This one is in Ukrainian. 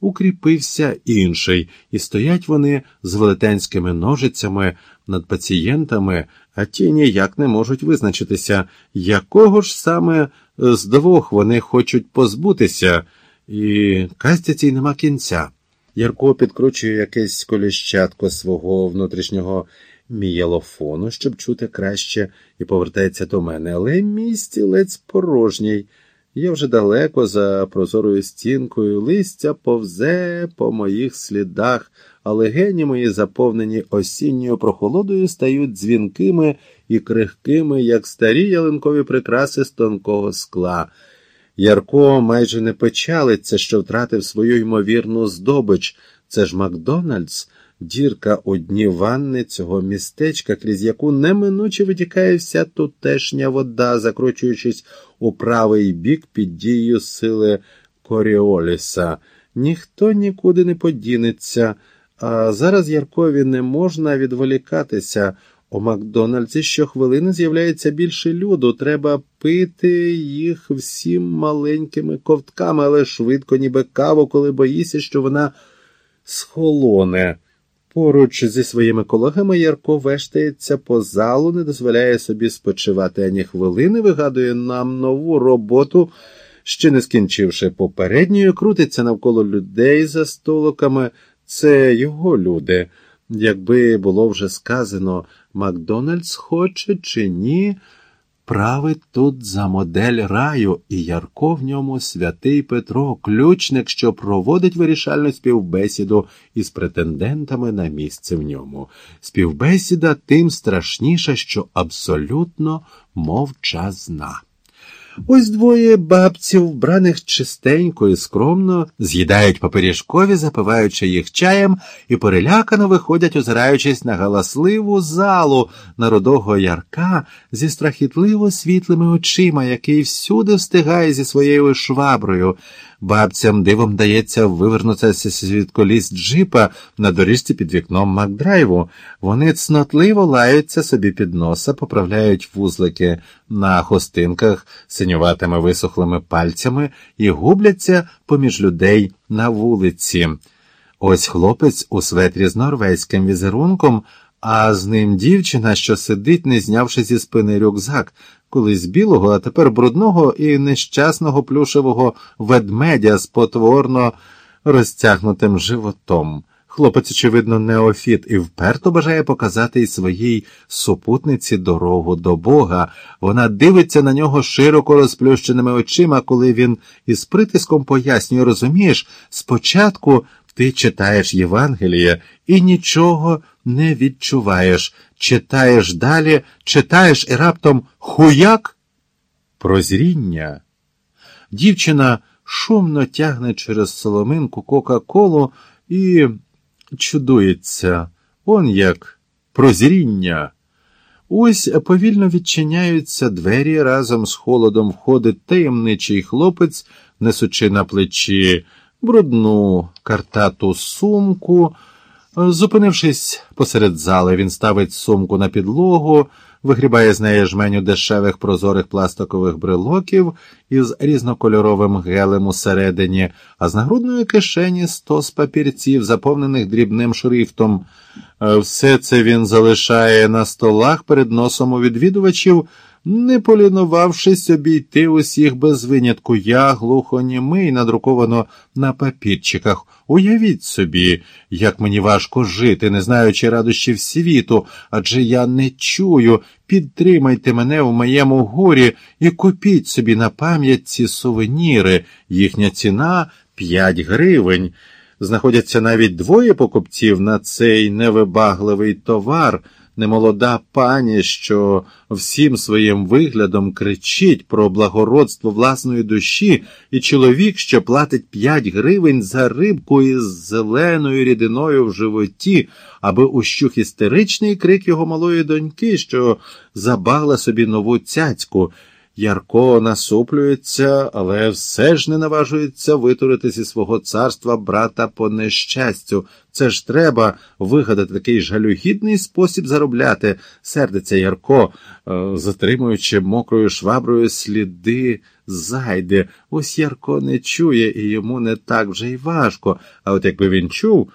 укріпився інший, і стоять вони з велетенськими ножицями над пацієнтами, а ті ніяк не можуть визначитися, якого ж саме з двох вони хочуть позбутися, і касті нема кінця. Ярко підкручує якесь коліщатко свого внутрішнього мієлофону, щоб чути краще, і повертається до мене, але мій стілець порожній. Я вже далеко за прозорою стінкою, листя повзе по моїх слідах, а легені мої, заповнені осінньою прохолодою, стають дзвінкими і крихкими, як старі ялинкові прикраси з тонкого скла. Ярко майже не печалиться, що втратив свою ймовірну здобич. Це ж Макдональдс, дірка у дні ванни цього містечка, крізь яку неминуче витікає вся тутешня вода, закручуючись у правий бік під дією сили Коріоліса. Ніхто нікуди не подінеться, а зараз Яркові не можна відволікатися. У Макдональдсі щохвилини з'являється більше люду. Треба пити їх всім маленькими ковтками, але швидко, ніби каву, коли боїшся, що вона схолоне. Поруч зі своїми колегами Ярко вештається по залу, не дозволяє собі спочивати ані хвилини, вигадує нам нову роботу, ще не скінчивши попередньою, крутиться навколо людей за столиками. Це його люди. Якби було вже сказано, Макдональдс хоче чи ні, править тут за модель раю, і Ярко в ньому святий Петро, ключник, що проводить вирішальну співбесіду із претендентами на місце в ньому. Співбесіда тим страшніша, що абсолютно мовчазна. Ось двоє бабців, вбраних чистенько і скромно, з'їдають папиріжкові, запиваючи їх чаєм, і перелякано виходять, озираючись на галасливу залу народого ярка зі страхітливо світлими очима, який всюди встигає зі своєю шваброю. Бабцям дивом дається вивернутися з коліс джипа на доріжці під вікном Макдрайву. Вони цнотливо лаються собі під носа, поправляють вузлики на хостинках синюватими висохлими пальцями і губляться поміж людей на вулиці. Ось хлопець у светрі з норвезьким візерунком, а з ним дівчина, що сидить, не знявши зі спини рюкзак колись білого, а тепер брудного і нещасного плюшевого ведмедя з потворно розтягнутим животом. Хлопець, очевидно, неофіт і вперто бажає показати й своїй супутниці дорогу до Бога. Вона дивиться на нього широко розплющеними очима, коли він із притиском пояснює, розумієш, спочатку ти читаєш Євангеліє і нічого не відчуваєш. Читаєш далі, читаєш і раптом хуяк прозріння. Дівчина шумно тягне через соломинку Кока-Колу і чудується, он як прозріння. Ось повільно відчиняються двері разом з холодом входить таємничий хлопець, несучи на плечі брудну картату сумку. Зупинившись посеред зали, він ставить сумку на підлогу, вигрібає з неї жменю дешевих прозорих пластикових брелоків із різнокольоровим гелем усередині, а з нагрудної кишені стос папірців, заповнених дрібним шрифтом. Все це він залишає на столах перед носом у відвідувачів не полінувавшись обійти усіх без винятку, я глухонімий, надруковано на папірчиках. Уявіть собі, як мені важко жити, не знаючи радощів світу, адже я не чую. Підтримайте мене у моєму горі і купіть собі на пам'ять ці сувеніри, їхня ціна п'ять гривень. Знаходяться навіть двоє покупців на цей невибагливий товар немолода пані, що всім своїм виглядом кричить про благородство власної душі, і чоловік, що платить п'ять гривень за рибку із зеленою рідиною в животі, аби ущух істеричний крик його малої доньки, що забагла собі нову цяцьку. Ярко насуплюється, але все ж не наважується витурити зі свого царства брата по нещастю. Це ж треба вигадати такий жалюгідний спосіб заробляти, сердиться Ярко, е, затримуючи мокрою шваброю сліди зайди. Ось Ярко не чує, і йому не так вже й важко. А от якби він чув,